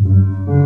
लुट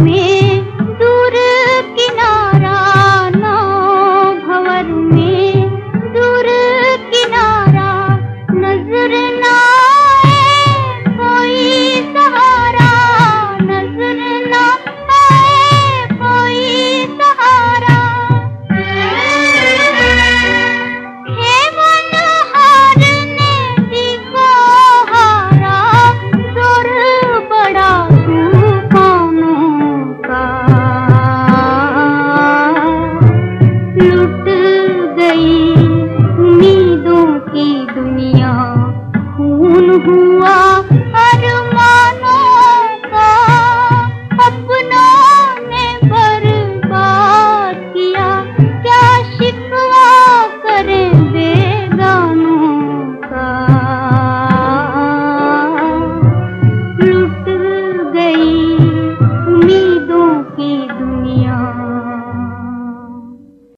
में